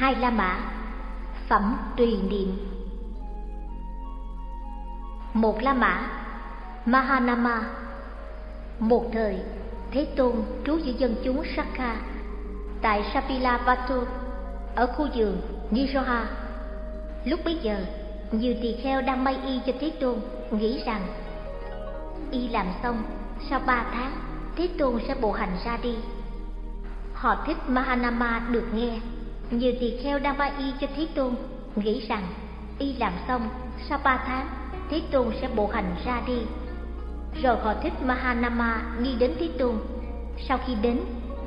hai la mã. Phẩm tùy niệm. Một la mã. Mahanama. Một thời, thế tôn, trú giữa dân chúng sakha, tại sapilapatu ở khu vườn niroha. Lúc bấy giờ, nhiều tỳ kheo đang may y cho thế tôn, nghĩ rằng, y làm xong, sau ba tháng, thế tôn sẽ bộ hành ra đi. Họ thích mahanama được nghe nhiều tỳ kheo đang may y cho thế tôn, nghĩ rằng y làm xong sau ba tháng, thế tôn sẽ bộ hành ra đi. Rồi họ thích mahanama đi đến thế tôn. Sau khi đến,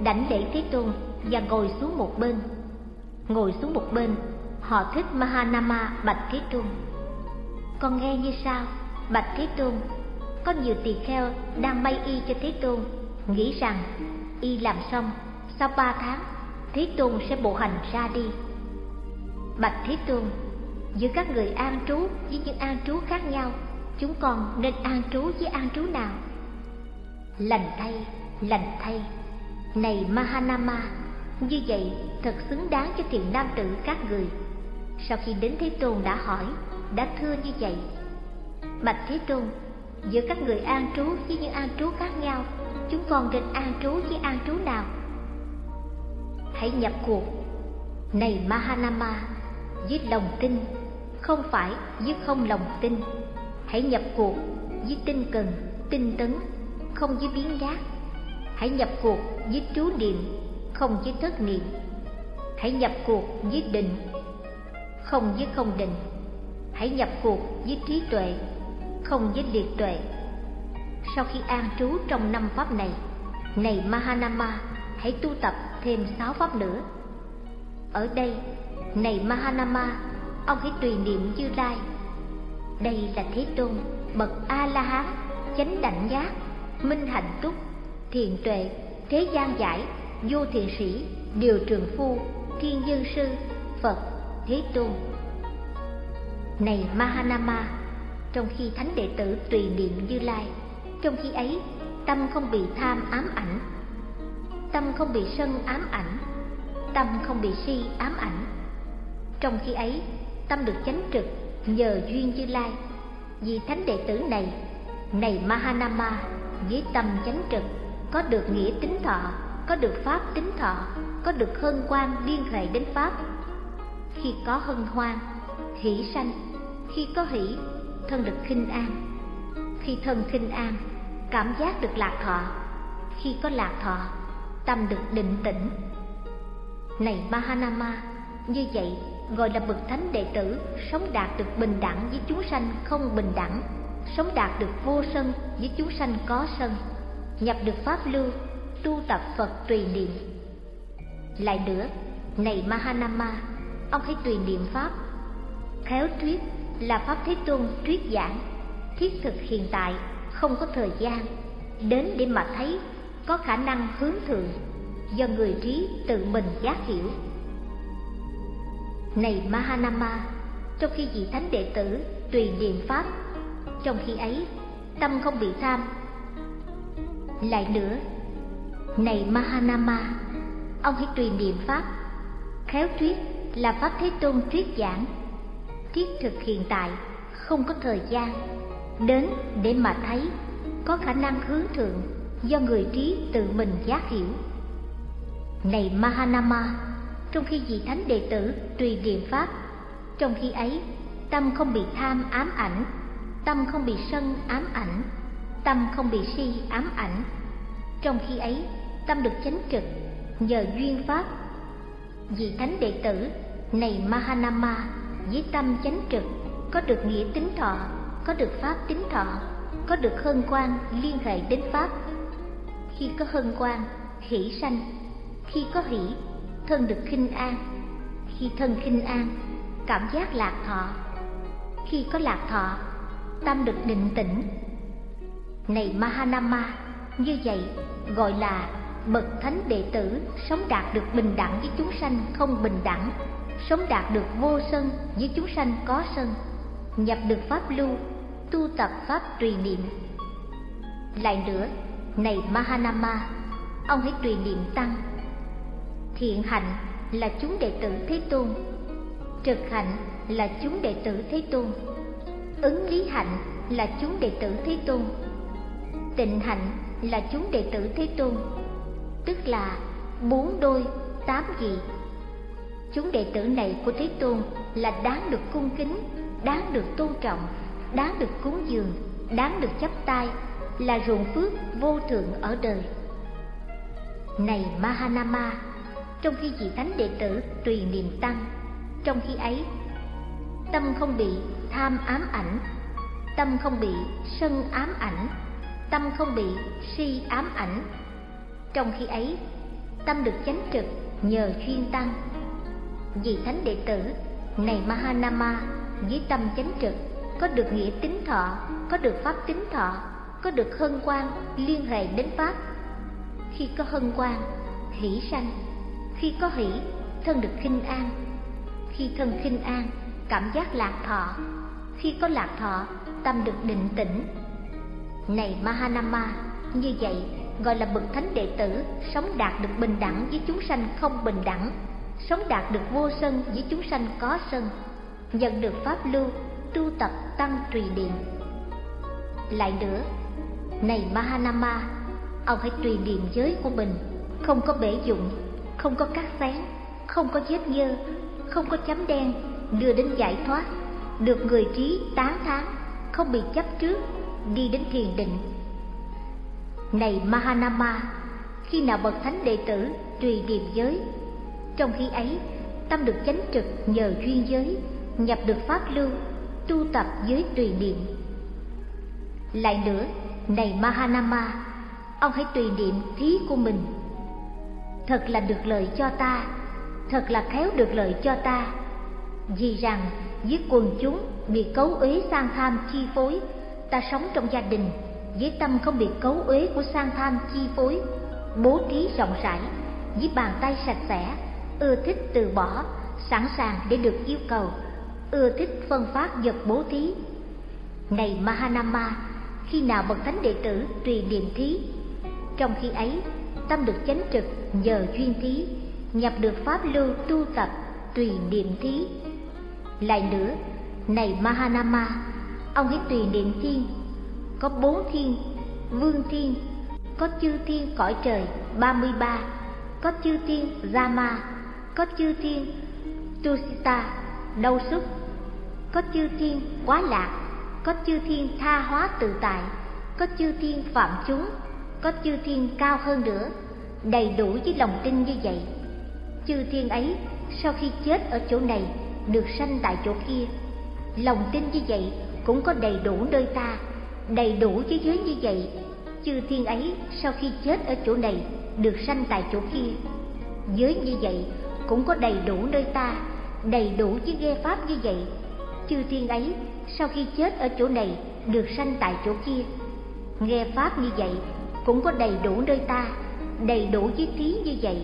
đảnh lễ thế tôn và ngồi xuống một bên. Ngồi xuống một bên, họ thích mahanama bạch thế tôn. Con nghe như sao? Bạch thế tôn, có nhiều tỳ kheo đang may y cho thế tôn, nghĩ rằng y làm xong sau ba tháng thế tôn sẽ bộ hành ra đi. Bạch thế tôn, giữa các người an trú với những an trú khác nhau, chúng con nên an trú với an trú nào? Lành thay lành thay. Này mahanama, như vậy thật xứng đáng cho thiện nam tử các người. Sau khi đến thế tôn đã hỏi, đã thưa như vậy. Bạch thế tôn, giữa các người an trú với những an trú khác nhau, chúng con nên an trú với an trú nào? Hãy nhập cuộc. Này mahanama với lòng tin, không phải với không lòng tin. Hãy nhập cuộc với tinh cần, tinh tấn, không với biến giác hãy nhập cuộc với trú niệm, không với thất niệm. Hãy nhập cuộc với định, không với không định. Hãy nhập cuộc với trí tuệ, không với liệt tuệ. Sau khi an trú trong năm pháp này này mahanama, hãy tu tập thêm sáu pháp nữa ở đây, này mahanama, ông hãy tùy niệm như lai. Đây là thế tôn, bậc a la hán chánh đảnh giác, minh hạnh túc, thiền tuệ, thế gian giải, vô thiện sĩ, điều trường phu, thiên dân sư, phật, thế tôn. Này mahanama, trong khi thánh đệ tử tùy niệm như lai, trong khi ấy, tâm không bị tham ám ảnh tâm không bị sân ám ảnh, tâm không bị si ám ảnh. Trong khi ấy, tâm được chánh trực nhờ duyên như lai. Vì thánh đệ tử này này mahanama, với tâm chánh trực, có được nghĩa tính thọ, có được pháp tính thọ, có được hân hoan liên hệ đến pháp. Khi có hân hoan, hỷ sanh, khi có hỷ, thân được khinh an. Khi thân khinh an, cảm giác được lạc thọ. Khi có lạc thọ tâm được định tĩnh. Này mahanama, như vậy gọi là bậc thánh đệ tử, sống đạt được bình đẳng với chúng sanh không bình đẳng, sống đạt được vô sân với chúng sanh có sân, nhập được pháp lưu, tu tập phật tùy niệm. Lại nữa, này mahanama, ông hãy tùy niệm pháp. Khéo thuyết là pháp thế tôn thuyết giảng, thiết thực hiện tại, không có thời gian đến để mà thấy có khả năng hướng thượng do người trí tự mình giác hiểu. Này mahanama, trong khi vị thánh đệ tử tùy niệm pháp, trong khi ấy, tâm không bị tham. Lại nữa, này mahanama, ông hãy tùy niệm pháp, khéo thuyết là pháp thế tôn thuyết giảng thiết thực hiện tại, không có thời gian, đến để mà thấy có khả năng hướng thượng do người trí tự mình giác hiểu. Này mahanama, trong khi vị thánh đệ tử tùy niệm pháp, trong khi ấy, tâm không bị tham ám ảnh, tâm không bị sân ám ảnh, tâm không bị si ám ảnh. Trong khi ấy, tâm được chánh trực nhờ duyên pháp. Vị thánh đệ tử, này mahanama, với tâm chánh trực, có được nghĩa tính thọ, có được pháp tính thọ, có được hân quan liên hệ đến pháp khi có hân quan hỷ sanh. Khi có hỷ, thân được khinh an. Khi thân khinh an, cảm giác lạc thọ. Khi có lạc thọ, tâm được định tĩnh. Này mahanama, như vậy gọi là bậc thánh đệ tử sống đạt được bình đẳng với chúng sanh không bình đẳng, sống đạt được vô sân với chúng sanh có sân, nhập được pháp lưu, tu tập pháp tùy niệm. Lại nữa này mahanama ông hãy tùy niệm tăng thiện hạnh là chúng đệ tử Thế Tôn. Trực hạnh là chúng đệ tử Thế Tôn. Ứng lý hạnh là chúng đệ tử Thế Tôn. Tịnh hạnh là chúng đệ tử Thế Tôn. Tức là bốn đôi, tám vị. Chúng đệ tử này của Thế Tôn là đáng được cung kính, đáng được tôn trọng, đáng được cúng dường, đáng được chấp tay, là ruộng phước vô thượng ở đời. Này Mahanama, trong khi vị thánh đệ tử tùy niệm tăng, trong khi ấy tâm không bị tham ám ảnh, tâm không bị sân ám ảnh, tâm không bị si ám ảnh. Trong khi ấy, tâm được chánh trực nhờ chuyên tăng. Vị thánh đệ tử này Mahanama với tâm chánh trực có được nghĩa tính thọ, có được pháp tính thọ, có được hân quan liên hệ đến pháp. Khi có hân quan, hỷ sanh, khi có hỷ, thân được khinh an. Khi thân khinh an, cảm giác lạc thọ. Khi có lạc thọ, tâm được định tĩnh. Này Mahanama, như vậy gọi là bậc thánh đệ tử sống đạt được bình đẳng với chúng sanh không bình đẳng, sống đạt được vô sân với chúng sanh có sân, nhận được pháp lưu tu tập tăng trì điện. Lại nữa, này Mahanama, ông hãy tùy niệm giới của mình, không có bể dụng, không có cắt xén, không có vết nhơ, không có chấm đen, đưa đến giải thoát, được người trí tán thán, không bị chấp trước, đi đến thiền định. Này Mahanama, khi nào bậc thánh đệ tử tùy điềm giới, trong khi ấy tâm được chánh trực nhờ duyên giới, nhập được pháp lưu, tu tập dưới tùy niệm. Lại nữa, này Mahanama, ông hãy tùy niệm thí của mình. Thật là được lợi cho ta, thật là khéo được lợi cho ta. Vì rằng với quần chúng bị cấu uế sang tham chi phối, ta sống trong gia đình với tâm không bị cấu uế của sang tham chi phối, bố thí rộng rãi, với bàn tay sạch sẽ, ưa thích từ bỏ, sẵn sàng để được yêu cầu, ưa thích phân phát vật bố thí. Này Mahanama, khi nào bậc thánh đệ tử tùy niệm thí, trong khi ấy tâm được chánh trực nhờ duyên thí, nhập được pháp lưu tu tập tùy niệm thí. Lại nữa, này Mahanama, ông hãy tùy niệm thiên, có bốn thiên, vương thiên, có chư thiên cõi trời ba mươi ba, có chư thiên Rama, có chư thiên Tusita, đau xúc, có chư thiên quá lạc, có chư thiên tha hóa tự tại, có chư thiên phạm chúng, có chư thiên cao hơn nữa, đầy đủ với lòng tin như vậy. Chư thiên ấy sau khi chết ở chỗ này được sanh tại chỗ kia. Lòng tin như vậy cũng có đầy đủ nơi ta, đầy đủ với giới như vậy. Chư thiên ấy sau khi chết ở chỗ này được sanh tại chỗ kia. Giới như vậy cũng có đầy đủ nơi ta, đầy đủ với nghe pháp như vậy. Chư thiên ấy sau khi chết ở chỗ này được sanh tại chỗ kia. Nghe pháp như vậy cũng có đầy đủ nơi ta, đầy đủ với thí như vậy.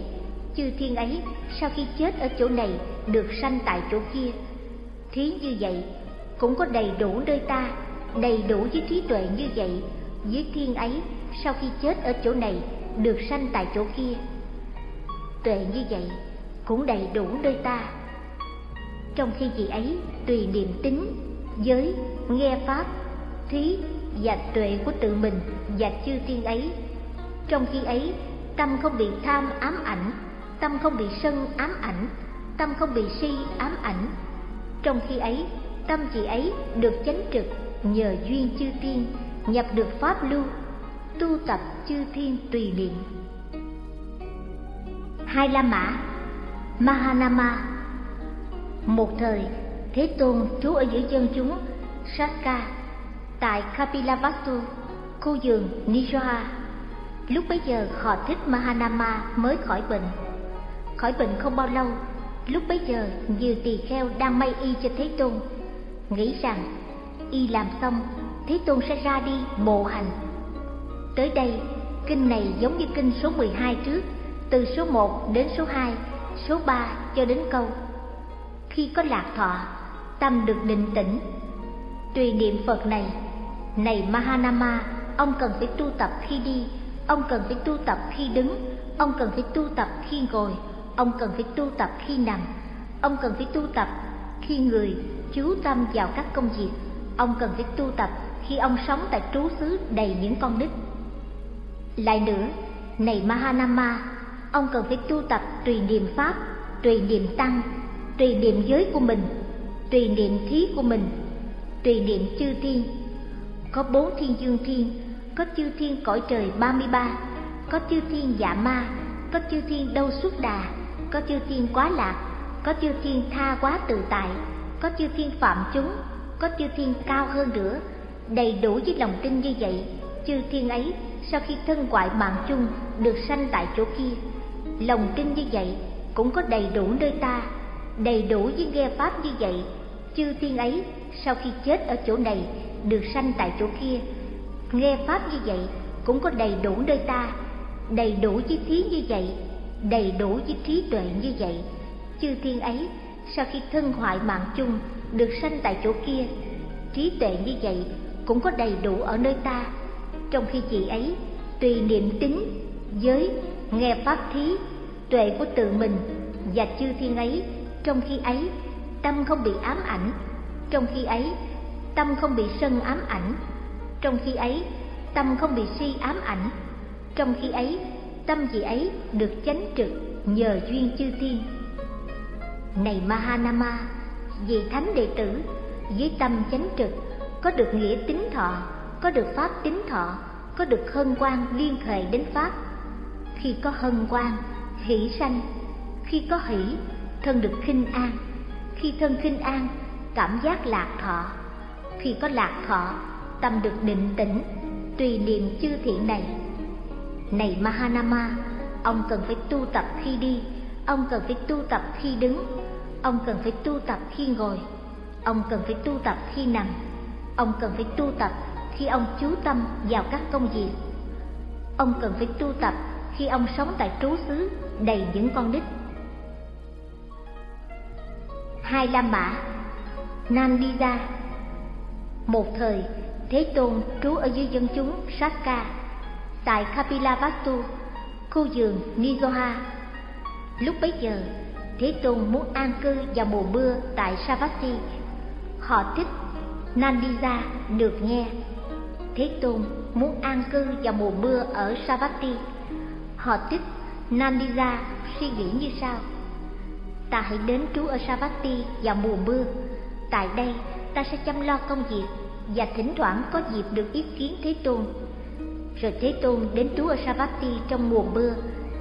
Chư thiên ấy sau khi chết ở chỗ này được sanh tại chỗ kia. Thí như vậy cũng có đầy đủ nơi ta, đầy đủ với trí tuệ như vậy. Với thiên ấy sau khi chết ở chỗ này được sanh tại chỗ kia. Tuệ như vậy cũng đầy đủ nơi ta. Trong khi vị ấy tùy niệm tính, giới, nghe pháp, thí và tuệ của tự mình và chư thiên ấy. Trong khi ấy, tâm không bị tham ám ảnh, tâm không bị sân ám ảnh, tâm không bị si ám ảnh. Trong khi ấy, tâm chị ấy được chánh trực nhờ duyên chư thiên, nhập được pháp lưu, tu tập chư thiên tùy niệm. Hai La Mã Mahanama Một thời, Thế Tôn trú ở giữa dân chúng Saka tại Kapilavastu, khu vườn Nijoha. Lúc bấy giờ họ thích Mahanama mới khỏi bệnh. Khỏi bệnh không bao lâu, lúc bấy giờ nhiều tỳ kheo đang may y cho Thế Tôn, nghĩ rằng y làm xong, Thế Tôn sẽ ra đi bộ hành. Tới đây, kinh này giống như kinh số 12 trước, từ số 1 đến số 2, số 3 cho đến câu. Khi có lạc thọ, tâm được định tĩnh. Tùy niệm Phật này này Mahanama, ông cần phải tu tập khi đi, ông cần phải tu tập khi đứng, ông cần phải tu tập khi ngồi, ông cần phải tu tập khi nằm ông cần phải tu tập khi người chú tâm vào các công việc ông cần phải tu tập khi ông sống tại trú xứ đầy những con nít lại nữa này mahanama ông cần phải tu tập tùy niệm pháp tùy niệm tăng tùy niệm giới của mình tùy niệm thí của mình. Tùy niệm chư thiên. Có bốn thiên dương thiên, có chư thiên cõi trời ba mươi ba, có chư thiên dạ ma, có chư thiên đâu xuất đà, có chư thiên quá lạc, có chư thiên tha quá tự tại, có chư thiên phạm chúng, có chư thiên cao hơn nữa. Đầy đủ với lòng tin như vậy, chư thiên ấy sau khi thân ngoại mạng chung được sanh tại chỗ kia, lòng tin như vậy cũng có đầy đủ nơi ta, đầy đủ với nghe pháp như vậy chư thiên ấy sau khi chết ở chỗ này, được sanh tại chỗ kia. Nghe pháp như vậy, cũng có đầy đủ nơi ta, đầy đủ với thí như vậy, đầy đủ với trí tuệ như vậy. Chư thiên ấy, sau khi thân hoại mạng chung, được sanh tại chỗ kia, trí tuệ như vậy cũng có đầy đủ ở nơi ta. Trong khi chị ấy, tùy niệm tính, giới, nghe pháp thí, tuệ của tự mình và chư thiên ấy, trong khi ấy tâm không bị ám ảnh. Trong khi ấy, tâm không bị sân ám ảnh. Trong khi ấy, tâm không bị si ám ảnh. Trong khi ấy, tâm vị ấy được chánh trực nhờ duyên chư thiên này mahanama, vị thánh đệ tử với tâm chánh trực, có được nghĩa tính thọ, có được pháp tính thọ, có được hân quan liên hệ đến pháp. Khi có hân quan hỷ sanh. Khi có hỷ, thân được khinh an khi thân khinh an, cảm giác lạc thọ. Khi có lạc thọ, tâm được định tĩnh, tùy niệm chư thiện này. Này mahanama, ông cần phải tu tập khi đi, ông cần phải tu tập khi đứng, ông cần phải tu tập khi ngồi, ông cần phải tu tập khi nằm, ông cần phải tu tập khi ông chú tâm vào các công việc, ông cần phải tu tập khi ông sống tại trú xứ đầy những con nít hai la mã nam đi ra. Một thời, thế tôn trú ở dưới dân chúng sakka tại Kapilavastu khu vườn nigoha lúc bấy giờ, thế tôn muốn an cư vào mùa mưa tại Savatthi họ thích Nandija được nghe. Thế Tôn muốn an cư vào mùa mưa ở Savatthi Họ thích Nandija suy nghĩ như sau. Ta hãy đến trú ở Savatthi vào mùa mưa. Tại đây ta sẽ chăm lo công việc Và thỉnh thoảng có dịp được ý kiến Thế Tôn. Rồi Thế Tôn đến trú ở Savatthi trong mùa mưa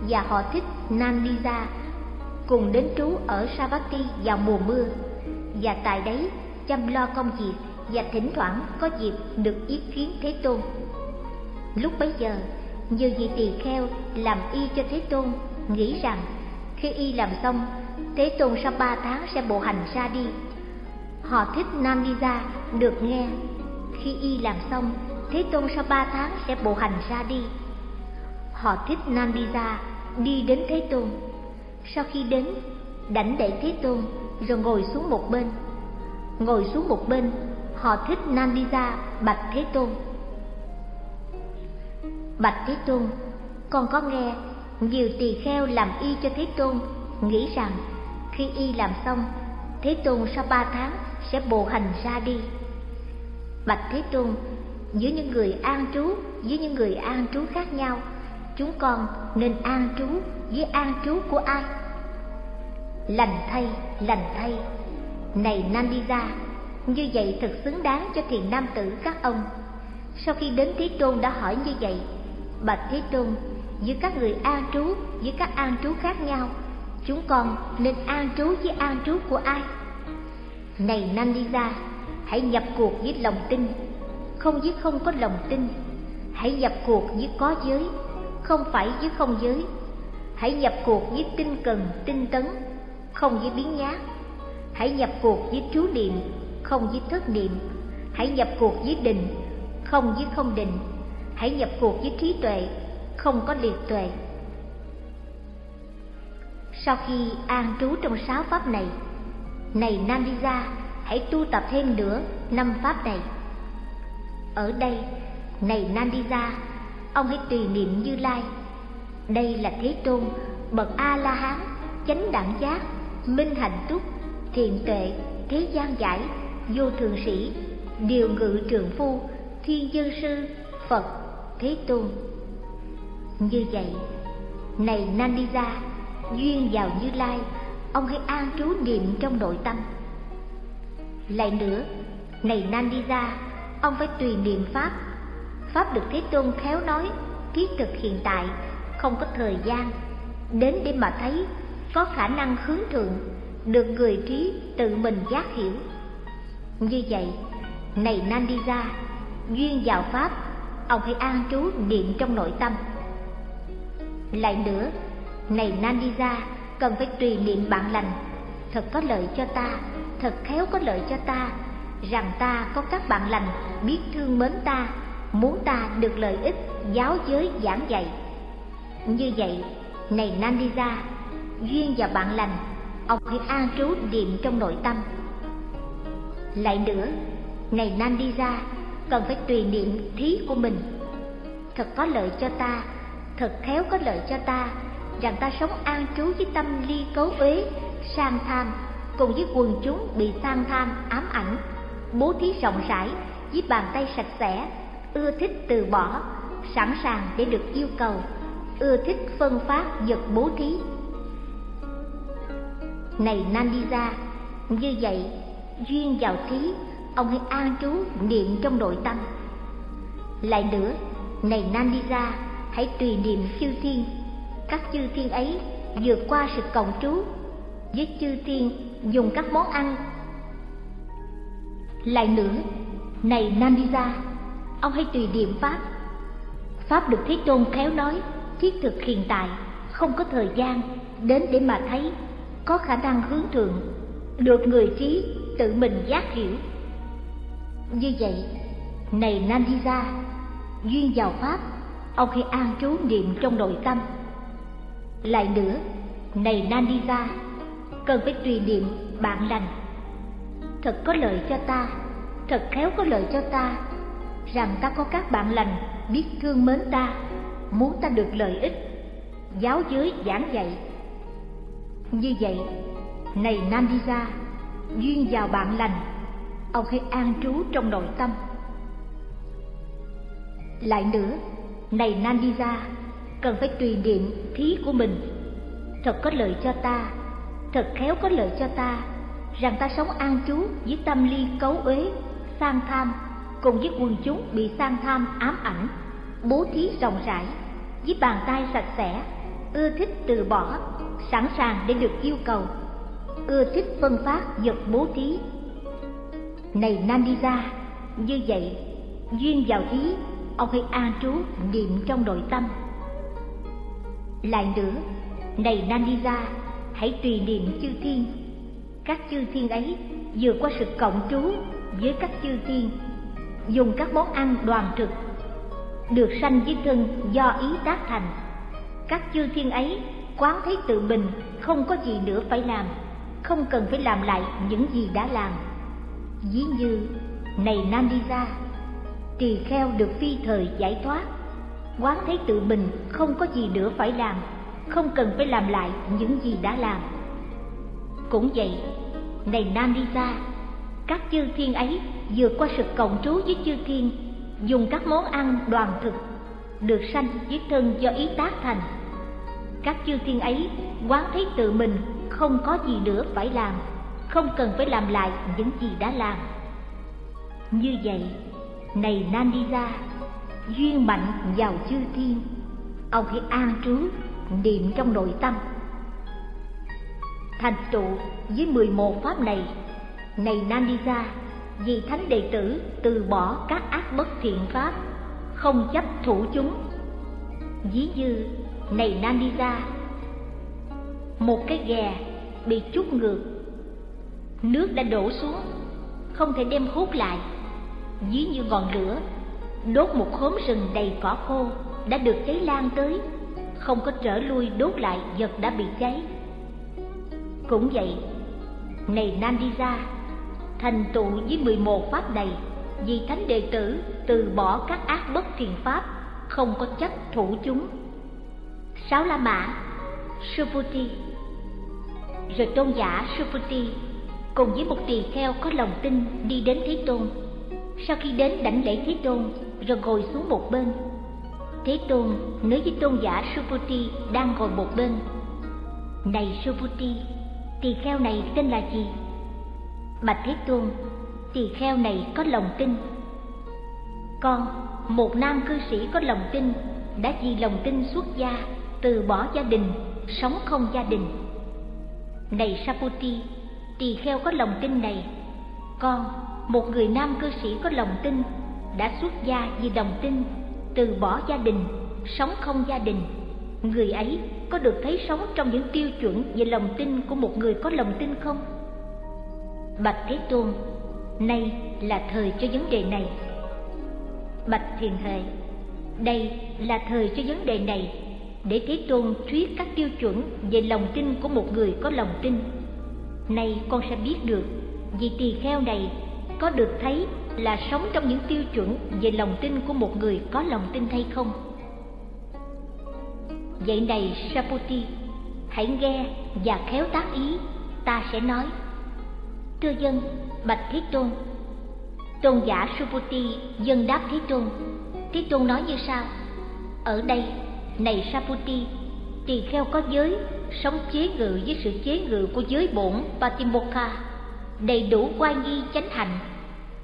Và họ thích Nandija cùng đến trú ở Savatthi vào mùa mưa. Và tại đấy chăm lo công việc và thỉnh thoảng có dịp được ý kiến Thế Tôn. Lúc bấy giờ, nhiều vị tỳ kheo làm y cho Thế Tôn, nghĩ rằng khi y làm xong, Thế Tôn sau ba tháng sẽ bộ hành ra đi. Họ thích nam đi ra, được nghe, khi y làm xong, Thế Tôn sau ba tháng sẽ bộ hành ra đi. Họ thích nam đi đến Thế Tôn. Sau khi đến, đảnh đẩy Thế Tôn rồi ngồi xuống một bên. Ngồi xuống một bên, họ thích nam đi ra, bạch Thế Tôn. Bạch Thế Tôn, con có nghe nhiều tỳ kheo làm y cho Thế Tôn, nghĩ rằng khi y làm xong, Thế Tôn sau ba tháng sẽ bộ hành ra đi. Bạch Thế Tôn, giữa những người an trú với những người an trú khác nhau, chúng con nên an trú với an trú của ai? Lành thay, lành thay, này Nandija, như vậy thật xứng đáng cho thiền nam tử các ông sau khi đến thế tôn đã hỏi như vậy bạch thế tôn giữa các người an trú với các an trú khác nhau, chúng con nên an trú với an trú của ai? Này nandita, hãy nhập cuộc với lòng tin. Không với không có lòng tin, hãy nhập cuộc với có giới. Không phải với không giới, hãy nhập cuộc với tinh cần, tinh tấn, không với biến nhát. Hãy nhập cuộc với trú niệm, không với thất niệm. Hãy nhập cuộc với định, không với không định. Hãy nhập cuộc với trí tuệ không có liệt tuệ. Sau khi an trú trong sáu pháp này này nandija hãy tu tập thêm nữa năm pháp này. Ở đây, này nandija ông hãy tùy niệm như lai. Đây là thế tôn, bậc a la hán chánh đẳng giác, minh hạnh túc, thiện tuệ, thế gian giải, vô thường sĩ, điều ngự trường phu, thiên dân sư, phật, thế tôn như vậy. Này nandisa duyên vào như lai, ông hãy an trú niệm trong nội tâm. Lại nữa, này nandisa ông phải tùy niệm pháp. Pháp được thế tôn khéo nói thiết thực hiện tại, không có thời gian. Đến để mà thấy, có khả năng hướng thượng, được người trí tự mình giác hiểu. Như vậy, này nandisa duyên vào pháp, ông hãy an trú niệm trong nội tâm lại nữa này nandisa cần phải tùy niệm bạn lành. Thật có lợi cho ta, thật khéo có lợi cho ta, rằng ta có các bạn lành, biết thương mến ta, muốn ta được lợi ích, giáo giới giảng dạy. Như vậy này nandisa duyên và bạn lành, ông hãy an trú niệm trong nội tâm. Lại nữa này nandisa cần phải tùy niệm thí của mình. Thật có lợi cho ta thật khéo có lợi cho ta, rằng ta sống an trú với tâm ly cấu uế, sang tham, cùng với quần chúng bị sang tham ám ảnh, bố thí rộng rãi, với bàn tay sạch sẽ, ưa thích từ bỏ, sẵn sàng để được yêu cầu, ưa thích phân phát vật bố thí. Này nandisa như vậy, duyên vào thí, ông hãy an trú niệm trong nội tâm. Lại nữa, này nandisa hãy tùy niệm chư thiên. Các chư thiên ấy vượt qua sự cộng trú. Với chư thiên dùng các món ăn. Lại nữa, này nandisa ông hãy tùy niệm pháp. Pháp được thế tôn khéo nói, thiết thực hiện tại, không có thời gian đến để mà thấy, có khả năng hướng thượng, được người trí tự mình giác hiểu. Như vậy, này nandisa duyên vào pháp ông khi an trú niệm trong nội tâm, lại nữa, này nandisa cần phải tùy niệm bạn lành. Thật có lợi cho ta, thật khéo có lợi cho ta, rằng ta có các bạn lành biết thương mến ta, muốn ta được lợi ích, giáo giới giảng dạy. Như vậy, này nandisa duyên vào bạn lành ông hãy an trú trong nội tâm. Lại nữa này nandisa cần phải tùy niệm thí của mình. Thật có lợi cho ta, thật khéo có lợi cho ta, rằng ta sống an trú với tâm ly cấu uế, sang tham, cùng với quần chúng bị sang tham ám ảnh, bố thí rộng rãi, với bàn tay sạch sẽ, ưa thích từ bỏ, sẵn sàng để được yêu cầu, ưa thích phân phát vật bố thí. Này nandisa như vậy, duyên vào thí ông hãy an trú niệm trong nội tâm. Lại nữa, này nandisa hãy tùy niệm chư thiên. Các chư thiên ấy vượt qua sự cộng trú với các chư thiên, dùng các món ăn đoàn trực được sanh với thân do ý tác thành. Các chư thiên ấy quán thấy tự mình không có gì nữa phải làm, không cần phải làm lại những gì đã làm. Ví như, này nandisa tỳ kheo được phi thời giải thoát. Quán thấy tự mình không có gì nữa phải làm, không cần phải làm lại những gì đã làm. Cũng vậy, này nandisa các chư thiên ấy vượt qua sự cộng trú với chư thiên, dùng các món ăn đoàn thực được sanh với thân do ý tác thành. Các chư thiên ấy, quán thấy tự mình không có gì nữa phải làm, không cần phải làm lại những gì đã làm. Như vậy này nandisa duyên mạnh vào chư thiên. Ông hãy an trú, niệm trong nội tâm. Thành tựu với mười một pháp này. Này nandisa vì thánh đệ tử từ bỏ các ác bất thiện pháp, không chấp thủ chúng. Ví như, này nandisa một cái ghè bị chút ngược. Nước đã đổ xuống, không thể đem hút lại dưới như ngọn lửa, đốt một khóm rừng đầy cỏ khô đã được cháy lan tới, không có trở lui đốt lại vật đã bị cháy. Cũng vậy, này nandisa, thành tựu với mười một pháp này, vì thánh đệ tử từ bỏ các ác bất thiện pháp, không có chấp thủ chúng. Sáu la mã suputi Rồi tôn giả Suputi cùng với một tỳ kheo có lòng tin đi đến Thế Tôn. Sau khi đến đảnh lễ Thế Tôn, rồi ngồi xuống một bên. Thế Tôn nói với tôn giả Suputi đang ngồi một bên. Này Suputi, tỳ kheo này tên là gì? Bạch Thế Tôn, tỳ kheo này có lòng tin. Con, một nam cư sĩ có lòng tin, đã vì lòng tin xuất gia, từ bỏ gia đình, sống không gia đình. Này Saputi, tỳ kheo có lòng tin này. Con, một người nam cư sĩ có lòng tin, đã xuất gia vì lòng tin, từ bỏ gia đình, sống không gia đình. Người ấy có được thấy sống trong những tiêu chuẩn về lòng tin của một người có lòng tin không? Bạch Thế Tôn, nay là thời cho vấn đề này. Bạch Thiền Hệ, đây là thời cho vấn đề này, để Thế Tôn thuyết các tiêu chuẩn về lòng tin của một người có lòng tin. Nay con sẽ biết được, vì tỳ kheo này có được thấy là sống trong những tiêu chuẩn về lòng tin của một người có lòng tin hay không? Vậy này Saputi, hãy nghe và khéo tác ý, ta sẽ nói. Thưa dân, bạch Thế Tôn. Tôn giả Saputi dân đáp Thế Tôn. Thế Tôn nói như sau: Ở đây, này Saputi, tỳ kheo có giới, sống chế ngự với sự chế ngự của giới bổn Patimokkha, đầy đủ oai nghi chánh hành,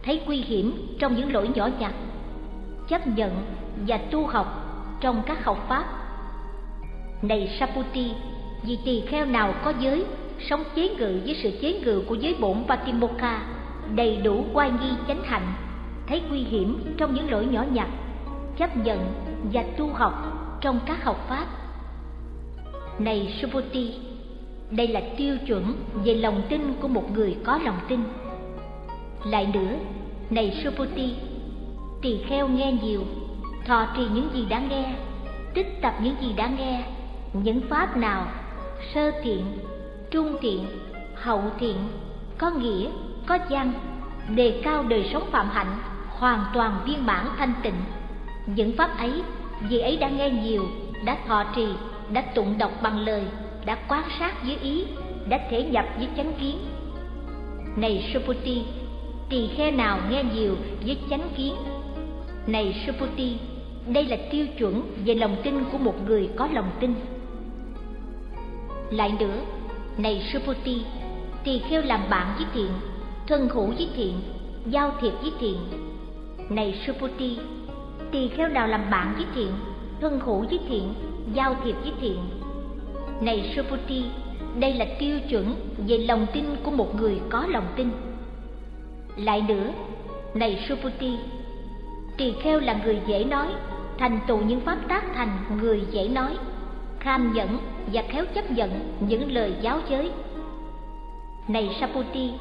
thấy nguy hiểm trong những lỗi nhỏ nhặt, chấp nhận và tu học trong các học pháp. Này Saputi, vì tỳ kheo nào có giới sống chế ngự với sự chế ngự của giới bổn Patimokkha, đầy đủ oai nghi chánh hạnh, thấy nguy hiểm trong những lỗi nhỏ nhặt, chấp nhận và tu học trong các học pháp. Này Subhuti, đây là tiêu chuẩn về lòng tin của một người có lòng tin. Lại nữa, này suputi tỳ kheo nghe nhiều, thọ trì những gì đã nghe, tích tập những gì đã nghe, những pháp nào sơ thiện trung thiện, hậu thiện, có nghĩa, có văn, đề cao đời sống phạm hạnh, hoàn toàn viên mãn thanh tịnh. Những pháp ấy, vì ấy đã nghe nhiều, đã thọ trì, đã tụng đọc bằng lời, đã quan sát với ý, đã thể nhập với chánh kiến. Này Suputi, tỳ khe nào nghe nhiều với chánh kiến? Này Suputi, đây là tiêu chuẩn về lòng tin của một người có lòng tin. Lại nữa, này Suputi, tỳ kheo làm bạn với thiện, thân hữu với thiện, giao thiệp với thiện. Này Suputi, tỳ kheo nào làm bạn với thiện, thân hữu với thiện, giao thiệp với thiện. Này Suputi, đây là tiêu chuẩn về lòng tin của một người có lòng tin. Lại nữa, này Suputi, tỳ kheo là người dễ nói, thành tựu những pháp tác thành người dễ nói kham nhẫn và khéo chấp nhận những lời giáo giới. Này Saputi,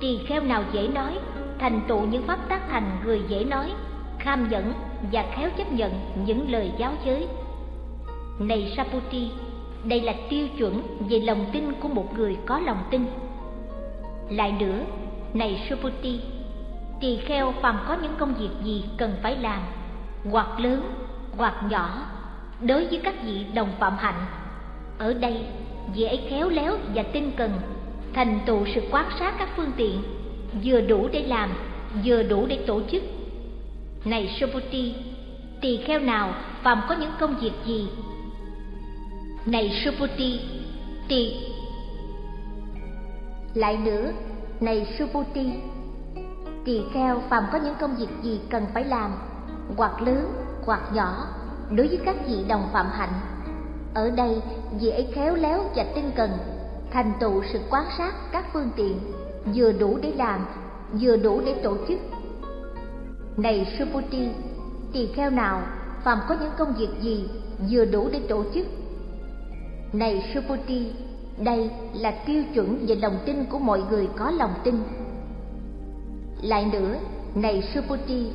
tỳ kheo nào dễ nói, thành tựu những pháp tác thành người dễ nói, kham nhẫn và khéo chấp nhận những lời giáo giới. Này Saputi, đây là tiêu chuẩn về lòng tin của một người có lòng tin. Lại nữa, này Suputi, tỳ kheo phàm có những công việc gì cần phải làm, hoặc lớn, hoặc nhỏ, đối với các vị đồng phạm hạnh. Ở đây, vị ấy khéo léo và tinh cần, thành tựu sự quan sát các phương tiện, vừa đủ để làm, vừa đủ để tổ chức. Này Suputi, tỳ kheo nào phàm có những công việc gì? Này Suputi tỳ Lại nữa, này Suputi tỳ kheo phàm có những công việc gì cần phải làm, hoặc lớn, hoặc nhỏ, đối với các vị đồng phạm hạnh. Ở đây, vị ấy khéo léo và tinh cần, thành tựu sự quan sát các phương tiện, vừa đủ để làm, vừa đủ để tổ chức. Này Suputi, tỳ kheo nào phàm có những công việc gì vừa đủ để tổ chức? Này Suputi, đây là tiêu chuẩn về lòng tin của mọi người có lòng tin. Lại nữa, này Suputi,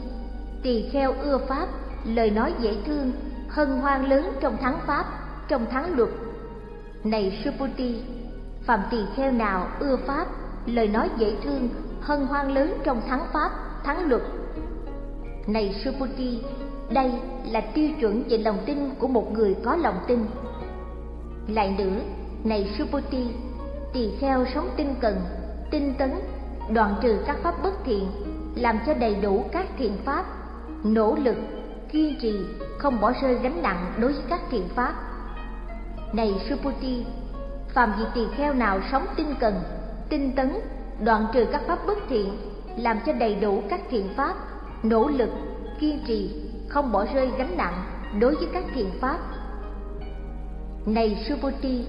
tỳ kheo ưa pháp lời nói dễ thương, hân hoan lớn trong thắng pháp, trong thắng luật. Này Suputi, phạm tỳ kheo nào ưa pháp, lời nói dễ thương, hân hoan lớn trong thắng pháp, thắng luật. Này Suputi, đây là tiêu chuẩn về lòng tin của một người có lòng tin. Lại nữa, này Suputi, tỳ kheo sống tinh cần tinh tấn đoạn trừ các pháp bất thiện làm cho đầy đủ các thiện pháp nỗ lực kiên trì không bỏ rơi gánh nặng đối với các thiện pháp. Này Suputi phàm vị tỳ kheo nào sống tinh cần tinh tấn đoạn trừ các pháp bất thiện làm cho đầy đủ các thiện pháp nỗ lực kiên trì không bỏ rơi gánh nặng đối với các thiện pháp này Suputi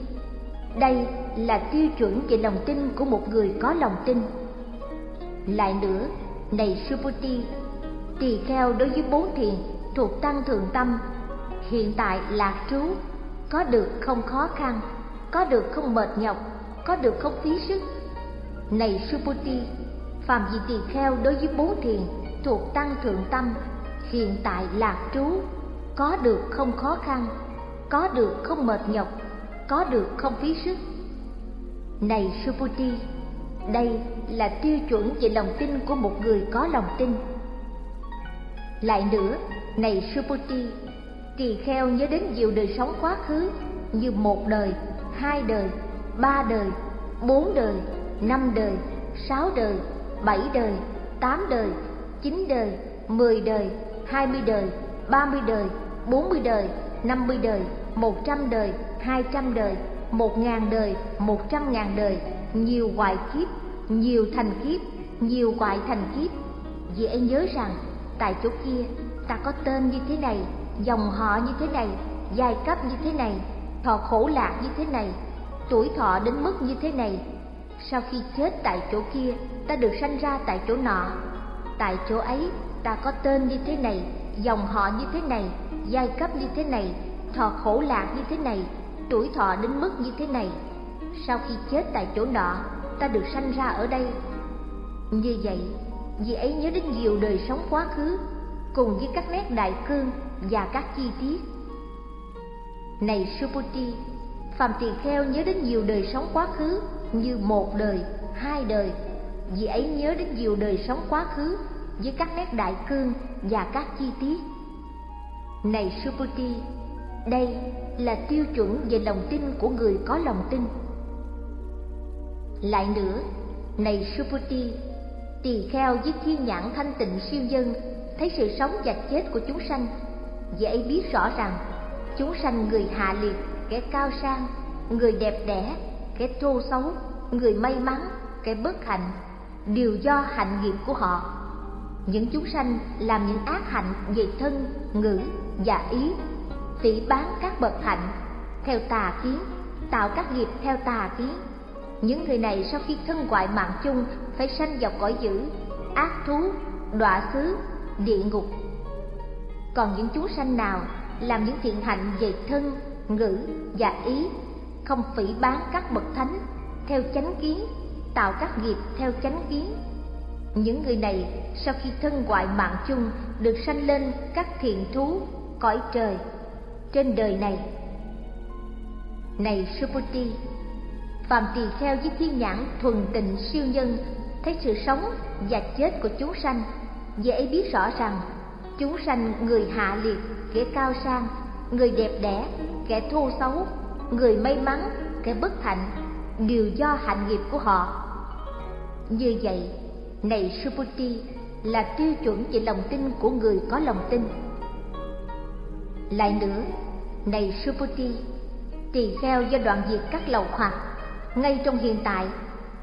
đây là tiêu chuẩn về lòng tin của một người có lòng tin. Lại nữa, này Suputi tỳ kheo đối với bốn thiền thuộc tăng thường tâm, hiện tại lạc trú, có được không khó khăn, có được không mệt nhọc, có được không phí sức. Này Suputi phàm gì tỳ kheo đối với bốn thiền thuộc tăng thượng tâm, hiện tại lạc trú, có được không khó khăn có được không mệt nhọc, có được không phí sức. Này Suputi đây là tiêu chuẩn về lòng tin của một người có lòng tin. Lại nữa, này Suputi tỳ kheo nhớ đến nhiều đời sống quá khứ như một đời, hai đời, ba đời, bốn đời, năm đời, sáu đời, bảy đời, tám đời, chín đời, mười đời, hai mươi đời, ba mươi đời, bốn mươi đời, năm mươi đời một trăm đời, hai trăm đời, một ngàn đời, một trăm ngàn đời. Nhiều hoài kiếp, nhiều thành kiếp, nhiều hoại thành kiếp. Vì em nhớ rằng, tại chỗ kia, ta có tên như thế này, dòng họ như thế này, giai cấp như thế này, thọ khổ lạc như thế này, tuổi thọ đến mức như thế này. Sau khi chết tại chỗ kia, ta được sanh ra tại chỗ nọ. Tại chỗ ấy, ta có tên như thế này, dòng họ như thế này, giai cấp như thế này thọ khổ lạc như thế này, tuổi thọ đến mức như thế này. Sau khi chết tại chỗ nọ, ta được sanh ra ở đây. Như vậy, vì ấy nhớ đến nhiều đời sống quá khứ, cùng với các nét đại cương và các chi tiết. Này Suputi phạm tỳ kheo nhớ đến nhiều đời sống quá khứ như một đời, hai đời. Vì ấy nhớ đến nhiều đời sống quá khứ với các nét đại cương và các chi tiết. Này Suputi đây là tiêu chuẩn về lòng tin của người có lòng tin. Lại nữa, này Suputi tỳ kheo với thiên nhãn thanh tịnh siêu dân thấy sự sống và chết của chúng sanh. Dễ biết rõ rằng, chúng sanh người hạ liệt, kẻ cao sang, người đẹp đẽ, kẻ thô xấu, người may mắn, kẻ bất hạnh, đều do hạnh nghiệp của họ. Những chúng sanh làm những ác hạnh về thân, ngữ và ý phỉ bán các bậc hạnh theo tà kiến, tạo các nghiệp theo tà kiến. Những người này sau khi thân ngoại mạng chung, phải sanh vào cõi dữ, ác thú, đọa xứ, địa ngục. Còn những chúng sanh nào làm những thiện hạnh về thân, ngữ và ý, không phỉ bán các bậc thánh theo chánh kiến, tạo các nghiệp theo chánh kiến. Những người này sau khi thân ngoại mạng chung, được sanh lên các thiện thú, cõi trời trên đời này. Này Suputi phàm tỳ kheo với thiên nhãn thuần tịnh siêu nhân, thấy sự sống và chết của chúng sanh dễ biết rõ rằng, chúng sanh người hạ liệt, kẻ cao sang, người đẹp đẽ, kẻ thô xấu, người may mắn, kẻ bất hạnh, đều do hạnh nghiệp của họ. Như vậy, này Suputi là tiêu chuẩn về lòng tin của người có lòng tin lại nữa, này Suputi tỳ kheo do đoạn diệt các lầu hoặc ngay trong hiện tại,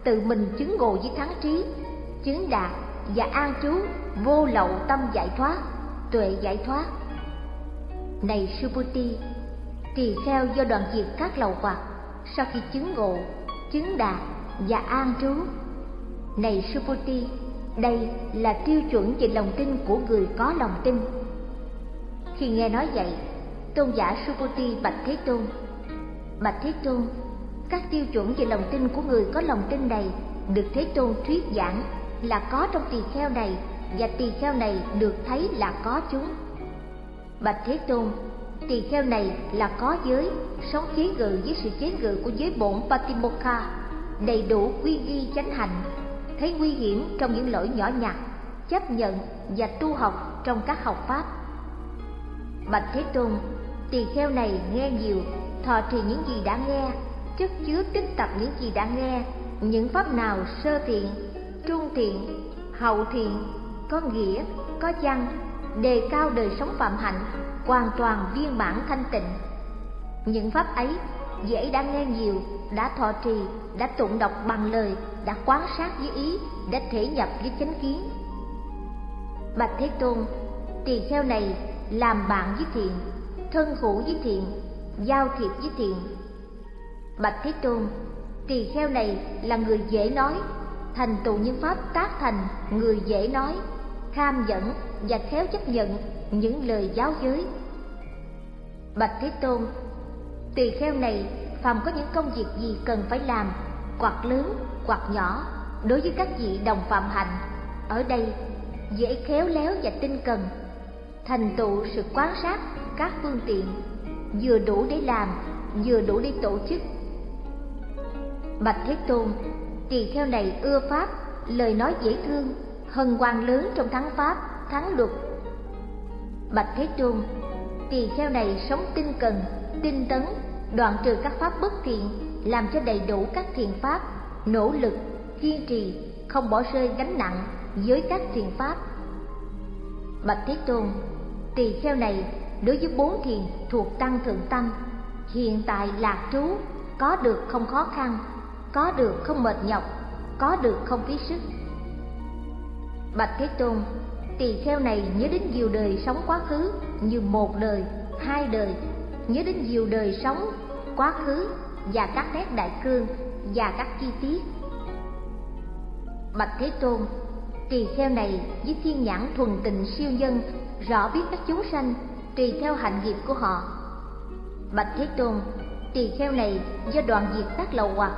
tự mình chứng ngộ với thắng trí, chứng đạt và an trú vô lậu tâm giải thoát, tuệ giải thoát. Này Suputi tỳ kheo do đoạn diệt các lầu hoặc sau khi chứng ngộ, chứng đạt và an trú, này Suputi đây là tiêu chuẩn về lòng tin của người có lòng tin khi nghe nói vậy tôn giả Suputi bạch Thế Tôn bạch Thế Tôn các tiêu chuẩn về lòng tin của người có lòng tin này được Thế Tôn thuyết giảng là có trong tỳ kheo này và tỳ kheo này được thấy là có chúng. Bạch Thế Tôn, tỳ kheo này là có giới, sống chế ngự với sự chế ngự của giới bổn Patimokkha, đầy đủ quy ghi chánh hạnh, thấy nguy hiểm trong những lỗi nhỏ nhặt, chấp nhận và tu học trong các học pháp. Bạch Thế Tôn, tỳ kheo này nghe nhiều, thọ trì những gì đã nghe, chất chứa tích tập những gì đã nghe những pháp nào sơ thiện trung thiện hậu thiện có nghĩa có văn đề cao đời sống phạm hạnh hoàn toàn viên mãn thanh tịnh. Những pháp ấy dễ đã nghe nhiều đã thọ trì đã tụng đọc bằng lời đã quán sát với ý đã thể nhập với chánh kiến. Bạch thế tôn tỳ kheo này làm bạn với thiện, thân hữu với thiện, giao thiệp với thiện. Bạch thế tôn, tỳ kheo này là người dễ nói, thành tựu những pháp tác thành, người dễ nói, tham dẫn và khéo chấp nhận những lời giáo giới bạch thế tôn, tỳ kheo này phàm có những công việc gì cần phải làm hoặc lớn hoặc nhỏ, đối với các vị đồng phạm hạnh, ở đây dễ khéo léo và tinh cần thành tựu sự quan sát các phương tiện, vừa đủ để làm, vừa đủ để tổ chức. Bạch thế tôn, tỳ theo này ưa pháp, lời nói dễ thương, hân hoan lớn trong thắng pháp, thắng luật. Bạch thế tôn, tỳ theo này sống tinh cần, tinh tấn, đoạn trừ các pháp bất thiện, làm cho đầy đủ các thiện pháp, nỗ lực, kiên trì, không bỏ rơi gánh nặng với các thiện pháp. Bạch thế tôn tỳ kheo này đối với bốn thiền thuộc tăng thượng tâm. Hiện tại lạc trú, có được không khó khăn, có được không mệt nhọc, có được không phí sức. Bạch thế tôn, tỳ kheo này nhớ đến nhiều đời sống quá khứ như một đời, hai đời. Nhớ đến nhiều đời sống quá khứ và các nét đại cương và các chi tiết. Bạch thế tôn tỳ kheo này, với thiên nhãn thuần tịnh siêu nhân, rõ biết các chúng sanh, tùy theo hạnh nghiệp của họ. Bạch thế tôn, tỳ kheo này do đoàn diệt các lầu hoặc,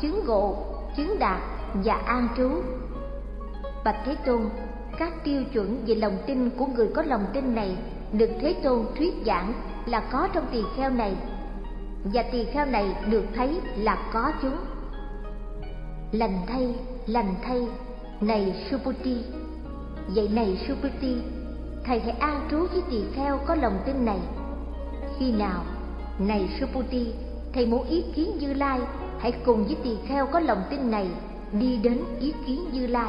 chứng ngộ, chứng đạt và an trú. Bạch thế tôn, các tiêu chuẩn về lòng tin của người có lòng tin này được thế tôn thuyết giảng là có trong tỳ kheo này, và tỳ kheo này được thấy là có chúng. Lành thay lành thay này suputi vậy này suputi thầy hãy an trú với tỳ kheo có lòng tin này. Khi nào, này suputi thầy muốn ý kiến như lai, hãy cùng với tỳ kheo có lòng tin này đi đến ý kiến như lai.